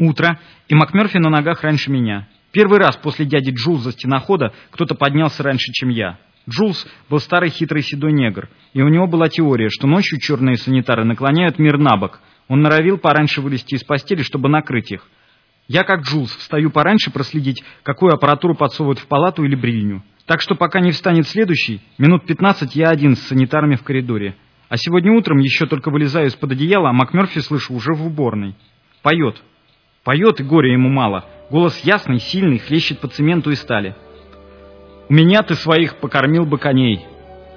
Утро, и МакМерфи на ногах раньше меня. Первый раз после дяди Джулза стенохода кто-то поднялся раньше, чем я. Джулс был старый хитрый седой негр, и у него была теория, что ночью черные санитары наклоняют мир на бок. Он норовил пораньше вылезти из постели, чтобы накрыть их. Я, как Джулс, встаю пораньше проследить, какую аппаратуру подсовывают в палату или брильню. Так что пока не встанет следующий, минут 15 я один с санитарами в коридоре. А сегодня утром еще только вылезаю из-под одеяла, а МакМерфи слышу уже в уборной. Поет. Поет, и горя ему мало. Голос ясный, сильный, хлещет по цементу и стали. «У меня ты своих покормил бы коней».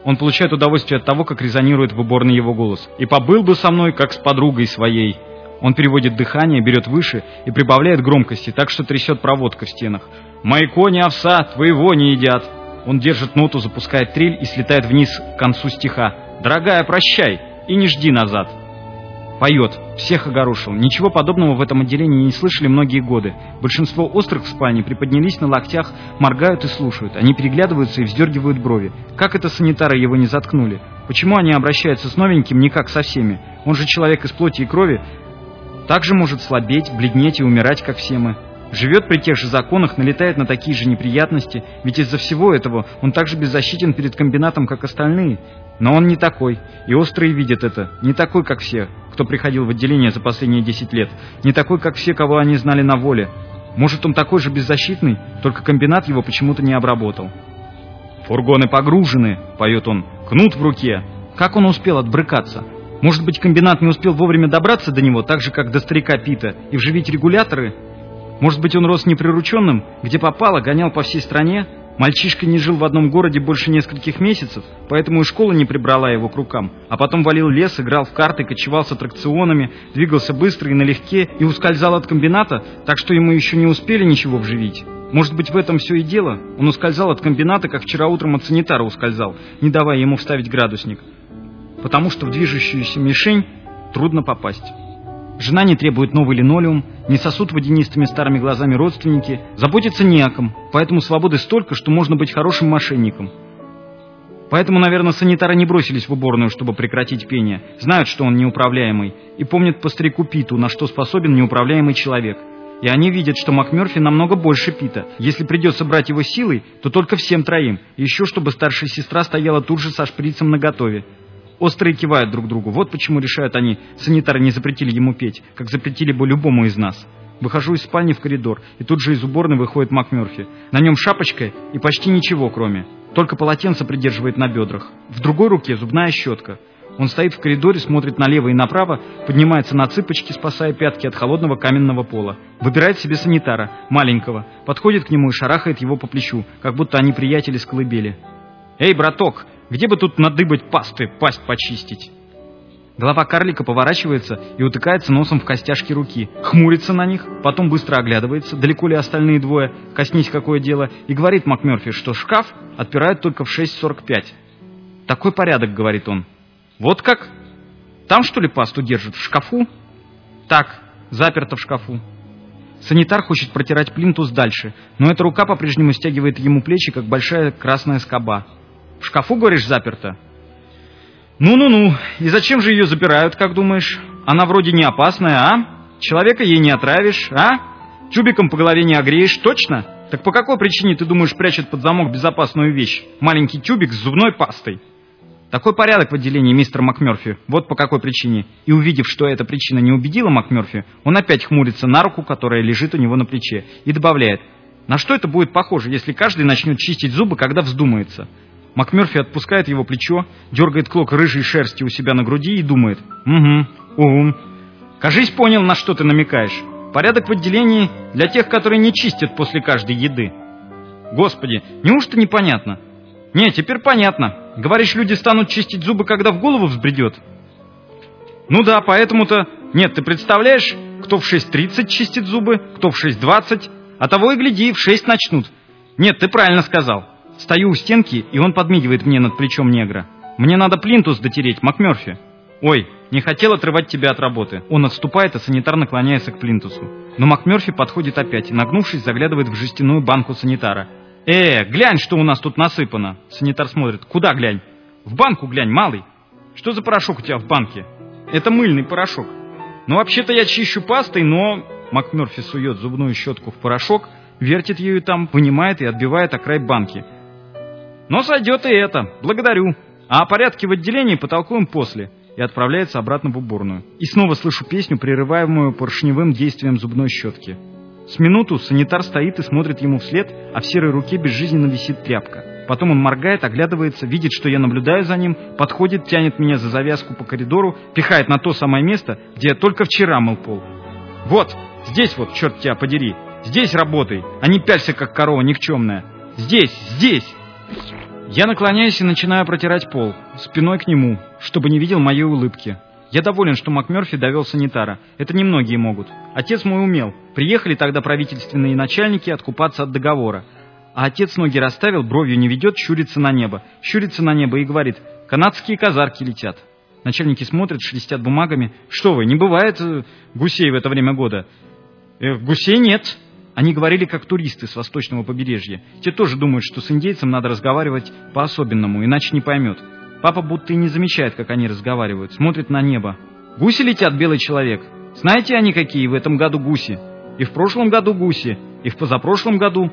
Он получает удовольствие от того, как резонирует в уборной его голос. «И побыл бы со мной, как с подругой своей». Он переводит дыхание, берет выше и прибавляет громкости, так что трясет проводка в стенах. «Мои кони овса твоего не едят». Он держит ноту, запускает трель и слетает вниз к концу стиха. «Дорогая, прощай и не жди назад». Поет. Всех огорошил. Ничего подобного в этом отделении не слышали многие годы. Большинство острых в спальне приподнялись на локтях, моргают и слушают. Они переглядываются и вздергивают брови. Как это санитары его не заткнули? Почему они обращаются с новеньким не как со всеми? Он же человек из плоти и крови. Также может слабеть, бледнеть и умирать, как все мы. Живет при тех же законах, налетает на такие же неприятности, ведь из-за всего этого он так же беззащитен перед комбинатом, как остальные. Но он не такой, и острые видят это, не такой, как все, кто приходил в отделение за последние 10 лет, не такой, как все, кого они знали на воле. Может, он такой же беззащитный, только комбинат его почему-то не обработал. «Фургоны погружены», — поет он, — «кнут в руке». Как он успел отбрыкаться? Может быть, комбинат не успел вовремя добраться до него, так же, как до старика Пита, и вживить регуляторы? Может быть, он рос неприрученным, где попало, гонял по всей стране? Мальчишка не жил в одном городе больше нескольких месяцев, поэтому и школа не прибрала его к рукам. А потом валил лес, играл в карты, кочевал с аттракционами, двигался быстро и налегке и ускользал от комбината, так что ему еще не успели ничего вживить. Может быть, в этом все и дело? Он ускользал от комбината, как вчера утром от санитара ускользал, не давая ему вставить градусник. Потому что в движущуюся мишень трудно попасть. Жена не требует новый линолеум, не сосут водянистыми старыми глазами родственники, заботиться не о ком, поэтому свободы столько, что можно быть хорошим мошенником. Поэтому, наверное, санитары не бросились в уборную, чтобы прекратить пение, знают, что он неуправляемый, и помнят по старику Питу, на что способен неуправляемый человек. И они видят, что МакМерфи намного больше Пита. Если придется брать его силой, то только всем троим, еще чтобы старшая сестра стояла тут же со шприцем наготове. Острые кивают друг другу. Вот почему решают они, санитары не запретили ему петь, как запретили бы любому из нас. Выхожу из спальни в коридор, и тут же из уборной выходит МакМерфи. На нем шапочка и почти ничего, кроме. Только полотенце придерживает на бедрах. В другой руке зубная щетка. Он стоит в коридоре, смотрит налево и направо, поднимается на цыпочки, спасая пятки от холодного каменного пола. Выбирает себе санитара, маленького, подходит к нему и шарахает его по плечу, как будто они приятели с колыбели. «Эй, браток, где бы тут надыбать пасты, пасть почистить? Голова карлика поворачивается и утыкается носом в костяшки руки, хмурится на них, потом быстро оглядывается, далеко ли остальные двое, коснись какое дело, и говорит МакМерфи, что шкаф отпирают только в 6.45. «Такой порядок», — говорит он. «Вот как? Там, что ли, пасту держат? В шкафу?» «Так, заперто в шкафу». Санитар хочет протирать плинтус дальше, но эта рука по-прежнему стягивает ему плечи, как большая красная скоба. В шкафу, говоришь, заперта? Ну-ну-ну, и зачем же ее запирают, как думаешь? Она вроде не опасная, а? Человека ей не отравишь, а? Чубиком по голове не огреешь, точно? Так по какой причине, ты думаешь, прячет под замок безопасную вещь? Маленький тюбик с зубной пастой. Такой порядок в отделении, мистер МакМерфи. Вот по какой причине. И увидев, что эта причина не убедила МакМерфи, он опять хмурится на руку, которая лежит у него на плече, и добавляет, на что это будет похоже, если каждый начнет чистить зубы, когда вздумается? МакМерфи отпускает его плечо, дергает клок рыжей шерсти у себя на груди и думает. «Угу, ум. Кажись, понял, на что ты намекаешь. Порядок в отделении для тех, которые не чистят после каждой еды». «Господи, неужто непонятно?» «Не, теперь понятно. Говоришь, люди станут чистить зубы, когда в голову взбредет?» «Ну да, поэтому-то... Нет, ты представляешь, кто в 6.30 чистит зубы, кто в 6.20, а того и гляди, в 6 начнут. Нет, ты правильно сказал. Стою у стенки, и он подмигивает мне над плечом негра. «Мне надо плинтус дотереть, МакМерфи». «Ой, не хотел отрывать тебя от работы». Он отступает, а санитар наклоняется к плинтусу. Но МакМерфи подходит опять нагнувшись, заглядывает в жестяную банку санитара. «Э, глянь, что у нас тут насыпано!» Санитар смотрит. «Куда глянь?» «В банку глянь, малый!» «Что за порошок у тебя в банке?» «Это мыльный порошок». «Ну, вообще-то я чищу пастой, но МакМерфи сует зубную щетку в порошок, вертит ею там, вынимает и отбивает о край банки. Но сойдет и это. Благодарю. А о порядке в отделении потолкуем после. И отправляется обратно в уборную. И снова слышу песню, прерываемую поршневым действием зубной щетки. С минуту санитар стоит и смотрит ему вслед, а в серой руке безжизненно висит тряпка. Потом он моргает, оглядывается, видит, что я наблюдаю за ним, подходит, тянет меня за завязку по коридору, пихает на то самое место, где я только вчера мыл пол. «Вот, здесь вот, черт тебя подери, здесь работай, а не пялься, как корова никчемная. Здесь, здесь!» Я наклоняюсь и начинаю протирать пол, спиной к нему, чтобы не видел моей улыбки. Я доволен, что МакМерфи довел санитара. Это немногие могут. Отец мой умел. Приехали тогда правительственные начальники откупаться от договора. А отец ноги расставил, бровью не ведет, щурится на небо. Щурится на небо и говорит, канадские казарки летят. Начальники смотрят, шелестят бумагами. Что вы, не бывает э, гусей в это время года? Э, гусей нет. Они говорили как туристы с восточного побережья. Те тоже думают, что с индейцем надо разговаривать по-особенному, иначе не поймет. Папа будто и не замечает, как они разговаривают, смотрит на небо. Гуси летят, белый человек. Знаете они какие в этом году гуси? И в прошлом году гуси, и в позапрошлом году,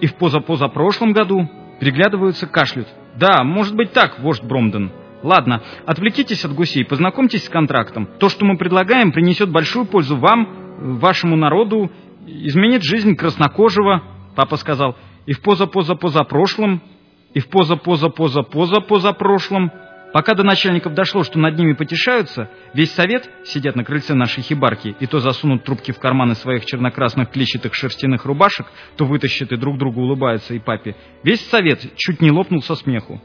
и в позапозапрошлом году. Переглядываются, кашляют. Да, может быть так, вождь Бромден. Ладно, отвлекитесь от гусей, познакомьтесь с контрактом. То, что мы предлагаем, принесет большую пользу вам, вашему народу изменит жизнь краснокожего, папа сказал, и в поза-поза-поза-прошлом, и в поза-поза-поза-поза-поза-прошлом. Пока до начальников дошло, что над ними потешаются, весь совет, сидят на крыльце нашей хибарки, и то засунут трубки в карманы своих чернокрасных клетчатых шерстяных рубашек, то вытащат и друг другу улыбаются и папе. Весь совет чуть не лопнул со смеху.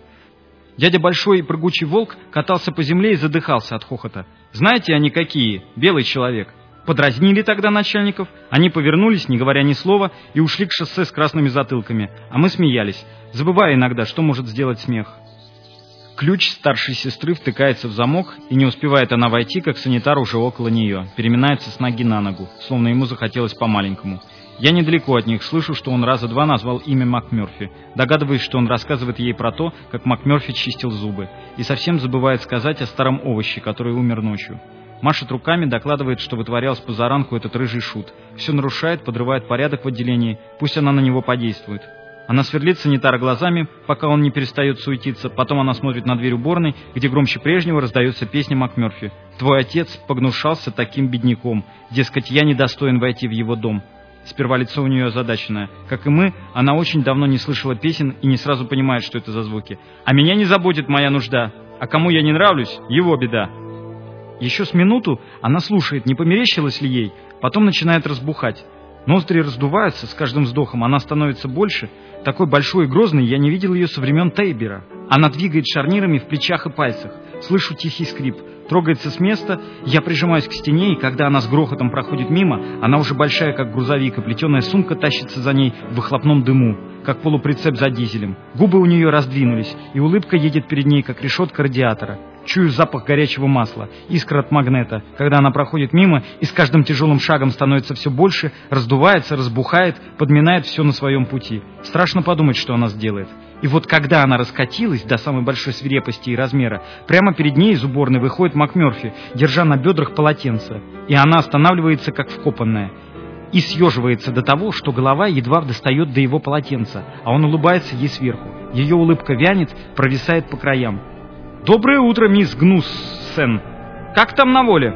Дядя Большой и прыгучий волк катался по земле и задыхался от хохота. Знаете они какие? Белый человек. Подразнили тогда начальников, они повернулись, не говоря ни слова, и ушли к шоссе с красными затылками, а мы смеялись, забывая иногда, что может сделать смех. Ключ старшей сестры втыкается в замок, и не успевает она войти, как санитар уже около нее, переминается с ноги на ногу, словно ему захотелось по-маленькому. Я недалеко от них, слышу, что он раза два назвал имя МакМёрфи, догадываюсь, что он рассказывает ей про то, как МакМёрфи чистил зубы, и совсем забывает сказать о старом овоще, который умер ночью. Машет руками, докладывает, что вытворял с позаранку этот рыжий шут. Все нарушает, подрывает порядок в отделении. Пусть она на него подействует. Она сверлит санитара глазами, пока он не перестает суетиться. Потом она смотрит на дверь уборной, где громче прежнего раздается песня МакМёрфи. «Твой отец погнушался таким бедняком. Дескать, я недостоин войти в его дом». Сперва лицо у нее озадаченное. Как и мы, она очень давно не слышала песен и не сразу понимает, что это за звуки. «А меня не заботит моя нужда. А кому я не нравлюсь, его беда». Еще с минуту она слушает, не померещилось ли ей, потом начинает разбухать. Ноздри раздуваются, с каждым вздохом она становится больше. Такой большой и грозной я не видел ее со времен Тейбера. Она двигает шарнирами в плечах и пальцах. Слышу тихий скрип. Трогается с места, я прижимаюсь к стене, и когда она с грохотом проходит мимо, она уже большая, как грузовик, и плетеная сумка тащится за ней в выхлопном дыму, как полуприцеп за дизелем. Губы у нее раздвинулись, и улыбка едет перед ней, как решетка радиатора. Чую запах горячего масла, искра от магнета, когда она проходит мимо и с каждым тяжелым шагом становится все больше, раздувается, разбухает, подминает все на своем пути. Страшно подумать, что она сделает. И вот когда она раскатилась до самой большой свирепости и размера, прямо перед ней из уборной выходит МакМерфи, держа на бедрах полотенце, и она останавливается, как вкопанная, и съеживается до того, что голова едва достает до его полотенца, а он улыбается ей сверху. Ее улыбка вянет, провисает по краям. «Доброе утро, мисс Гнуссен! Как там на воле?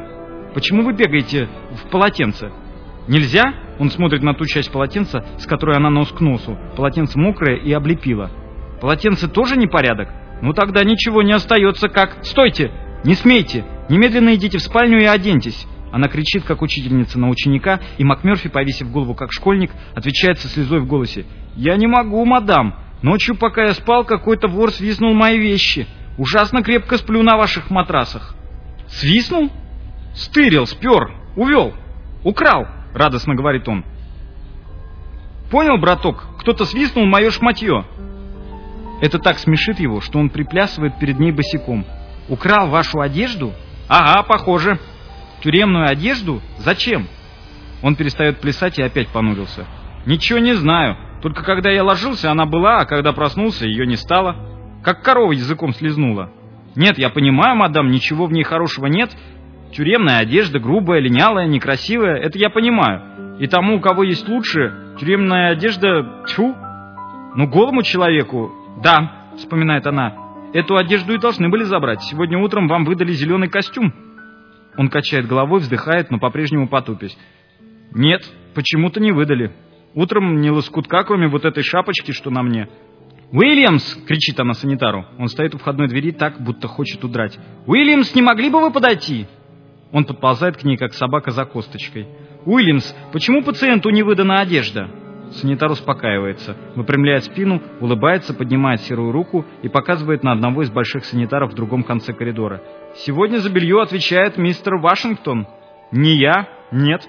Почему вы бегаете в полотенце? Нельзя?» Он смотрит на ту часть полотенца, с которой она нос к носу. Полотенце мокрое и облепило. «Полотенце тоже непорядок? Ну тогда ничего не остается, как... Стойте! Не смейте! Немедленно идите в спальню и оденьтесь!» Она кричит, как учительница на ученика, и МакМерфи, повесив голову, как школьник, отвечает со слезой в голосе. «Я не могу, мадам! Ночью, пока я спал, какой-то вор свистнул мои вещи!» Ужасно крепко сплю на ваших матрасах. Свистнул? Стырил, спер, увел, украл, радостно говорит он. Понял, браток, кто-то свистнул мое шматье. Это так смешит его, что он приплясывает перед ней босиком. Украл вашу одежду? Ага, похоже. Тюремную одежду? Зачем? Он перестает плясать и опять понурился. Ничего не знаю. Только когда я ложился, она была, а когда проснулся, ее не стало как корова языком слезнула. Нет, я понимаю, мадам, ничего в ней хорошего нет. Тюремная одежда грубая, линялая, некрасивая, это я понимаю. И тому, у кого есть лучше, тюремная одежда, тьфу. Ну, голому человеку, да, вспоминает она, эту одежду и должны были забрать. Сегодня утром вам выдали зеленый костюм. Он качает головой, вздыхает, но по-прежнему потупясь. Нет, почему-то не выдали. Утром ни лоскутка, кроме вот этой шапочки, что на мне. «Уильямс!» — кричит она санитару. Он стоит у входной двери так, будто хочет удрать. «Уильямс, не могли бы вы подойти?» Он подползает к ней, как собака за косточкой. «Уильямс, почему пациенту не выдана одежда?» Санитар успокаивается, выпрямляет спину, улыбается, поднимает серую руку и показывает на одного из больших санитаров в другом конце коридора. «Сегодня за белье отвечает мистер Вашингтон». «Не я? Нет».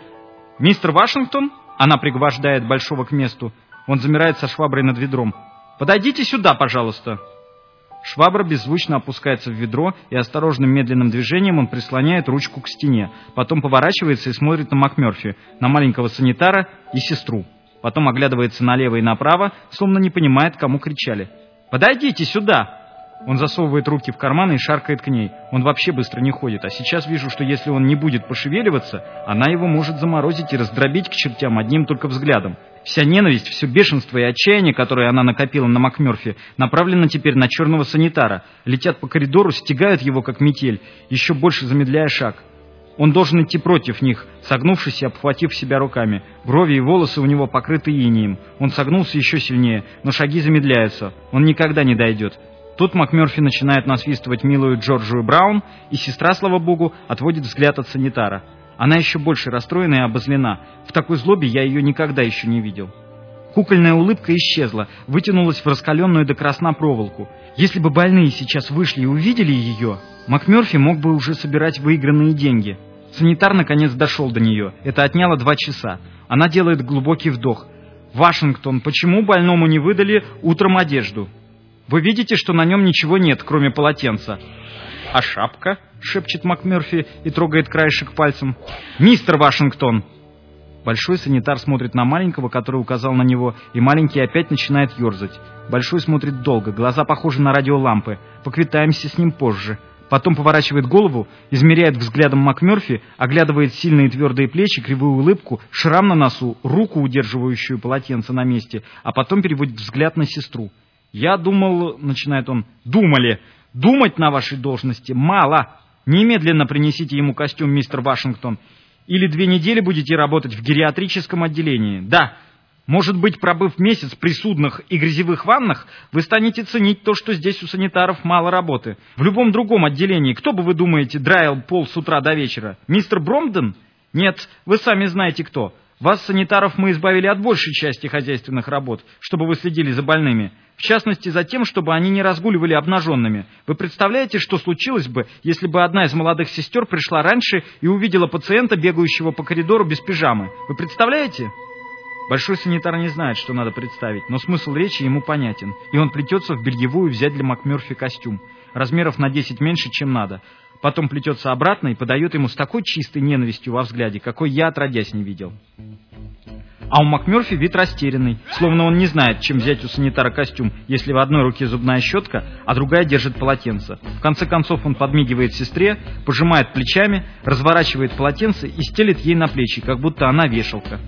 «Мистер Вашингтон?» Она пригвождает большого к месту. Он замирает со шваброй над ведром. «Подойдите сюда, пожалуйста». Швабра беззвучно опускается в ведро, и осторожным медленным движением он прислоняет ручку к стене. Потом поворачивается и смотрит на МакМерфи, на маленького санитара и сестру. Потом оглядывается налево и направо, словно не понимает, кому кричали. «Подойдите сюда!» Он засовывает руки в карманы и шаркает к ней. Он вообще быстро не ходит, а сейчас вижу, что если он не будет пошевеливаться, она его может заморозить и раздробить к чертям одним только взглядом. Вся ненависть, все бешенство и отчаяние, которое она накопила на МакМерфи, направлено теперь на черного санитара. Летят по коридору, стягают его, как метель, еще больше замедляя шаг. Он должен идти против них, согнувшись и обхватив себя руками. Брови и волосы у него покрыты инием. Он согнулся еще сильнее, но шаги замедляются. Он никогда не дойдет. Тут МакМерфи начинает насвистывать милую Джорджию Браун, и сестра, слава богу, отводит взгляд от санитара. Она еще больше расстроена и обозлена. В такой злобе я ее никогда еще не видел. Кукольная улыбка исчезла, вытянулась в раскаленную до красна проволоку. Если бы больные сейчас вышли и увидели ее, МакМерфи мог бы уже собирать выигранные деньги. Санитар наконец дошел до нее. Это отняло два часа. Она делает глубокий вдох. «Вашингтон, почему больному не выдали утром одежду?» «Вы видите, что на нем ничего нет, кроме полотенца?» «А шапка?» — шепчет МакМерфи и трогает краешек пальцем. «Мистер Вашингтон!» Большой санитар смотрит на маленького, который указал на него, и маленький опять начинает ерзать. Большой смотрит долго, глаза похожи на радиолампы. Поквитаемся с ним позже. Потом поворачивает голову, измеряет взглядом МакМерфи, оглядывает сильные твердые плечи, кривую улыбку, шрам на носу, руку, удерживающую полотенце на месте, а потом переводит взгляд на сестру. «Я думал...» — начинает он. «Думали! Думать на вашей должности мало! Немедленно принесите ему костюм, мистер Вашингтон, или две недели будете работать в гериатрическом отделении. Да, может быть, пробыв месяц при судных и грязевых ваннах, вы станете ценить то, что здесь у санитаров мало работы. В любом другом отделении, кто бы вы думаете, драил пол с утра до вечера? Мистер Бромден? Нет, вы сами знаете кто. Вас, санитаров, мы избавили от большей части хозяйственных работ, чтобы вы следили за больными. В частности, за тем, чтобы они не разгуливали обнаженными. Вы представляете, что случилось бы, если бы одна из молодых сестер пришла раньше и увидела пациента, бегающего по коридору без пижамы? Вы представляете? Большой санитар не знает, что надо представить, но смысл речи ему понятен, и он плетется в бельевую взять для МакМерфи костюм, размеров на 10 меньше, чем надо. Потом плетется обратно и подает ему с такой чистой ненавистью во взгляде, какой я отродясь не видел. А у МакМерфи вид растерянный, словно он не знает, чем взять у санитара костюм, если в одной руке зубная щетка, а другая держит полотенце. В конце концов он подмигивает сестре, пожимает плечами, разворачивает полотенце и стелит ей на плечи, как будто она вешалка.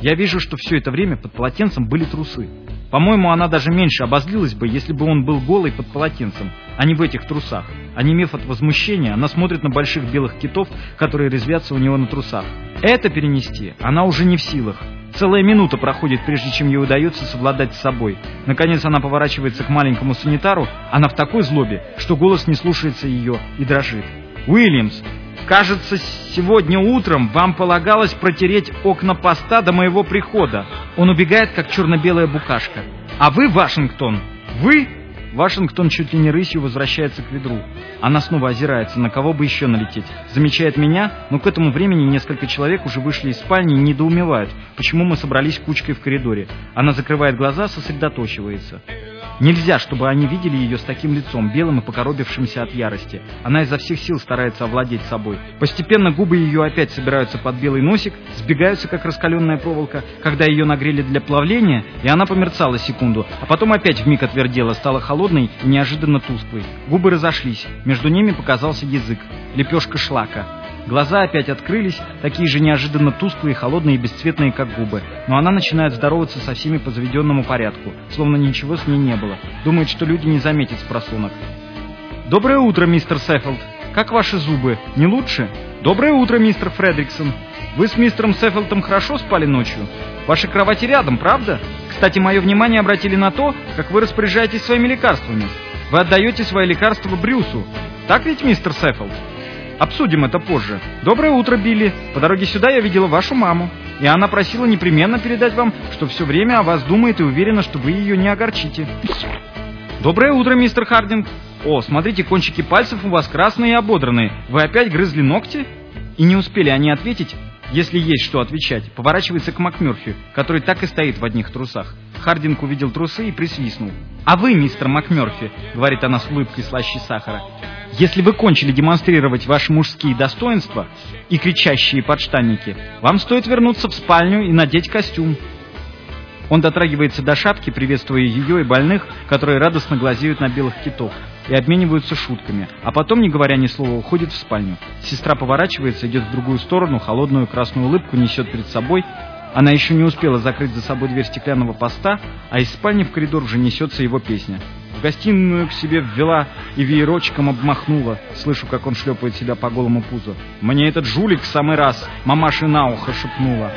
Я вижу, что все это время под полотенцем были трусы. По-моему, она даже меньше обозлилась бы, если бы он был голый под полотенцем, а не в этих трусах. Онемев от возмущения, она смотрит на больших белых китов, которые резвятся у него на трусах. Это перенести она уже не в силах. Целая минута проходит, прежде чем ей удается совладать с собой. Наконец она поворачивается к маленькому санитару, она в такой злобе, что голос не слушается ее и дрожит. «Уильямс, кажется, сегодня утром вам полагалось протереть окна поста до моего прихода». Он убегает, как черно-белая букашка. «А вы, Вашингтон, вы...» Вашингтон чуть ли не рысью возвращается к ведру. Она снова озирается, на кого бы еще налететь. Замечает меня, но к этому времени несколько человек уже вышли из спальни и недоумевают, почему мы собрались кучкой в коридоре. Она закрывает глаза, сосредоточивается. Нельзя, чтобы они видели ее с таким лицом, белым и покоробившимся от ярости. Она изо всех сил старается овладеть собой. Постепенно губы ее опять собираются под белый носик, сбегаются, как раскаленная проволока, когда ее нагрели для плавления, и она померцала секунду, а потом опять вмиг отвердела, стала холодной и неожиданно тусклой. Губы разошлись, между ними показался язык, лепешка шлака. Глаза опять открылись, такие же неожиданно тусклые, холодные и бесцветные, как губы. Но она начинает здороваться со всеми по заведенному порядку, словно ничего с ней не было. Думает, что люди не заметят спросонок. «Доброе утро, мистер Сеффилд. Как ваши зубы? Не лучше?» «Доброе утро, мистер Фредриксон. Вы с мистером Сеффилдом хорошо спали ночью? Ваши кровати рядом, правда? Кстати, мое внимание обратили на то, как вы распоряжаетесь своими лекарствами. Вы отдаете свои лекарства Брюсу. Так ведь, мистер Сеффилд?» Обсудим это позже. Доброе утро, Билли. По дороге сюда я видела вашу маму. И она просила непременно передать вам, что все время о вас думает и уверена, что вы ее не огорчите. Доброе утро, мистер Хардинг. О, смотрите, кончики пальцев у вас красные и ободранные. Вы опять грызли ногти? И не успели они ответить, если есть что отвечать, поворачивается к МакМёрфи, который так и стоит в одних трусах. Хардинг увидел трусы и присвистнул. «А вы, мистер МакМёрфи», — говорит она с улыбкой слаще сахара, «если вы кончили демонстрировать ваши мужские достоинства и кричащие подштанники, вам стоит вернуться в спальню и надеть костюм». Он дотрагивается до шапки, приветствуя ее и больных, которые радостно глазеют на белых китов и обмениваются шутками, а потом, не говоря ни слова, уходит в спальню. Сестра поворачивается, идет в другую сторону, холодную красную улыбку несет перед собой. Она еще не успела закрыть за собой дверь стеклянного поста, а из спальни в коридор уже несется его песня. В гостиную к себе ввела и веерочком обмахнула. Слышу, как он шлепает себя по голому пузу. «Мне этот жулик в самый раз!» Мамаша на ухо шепнула.